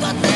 got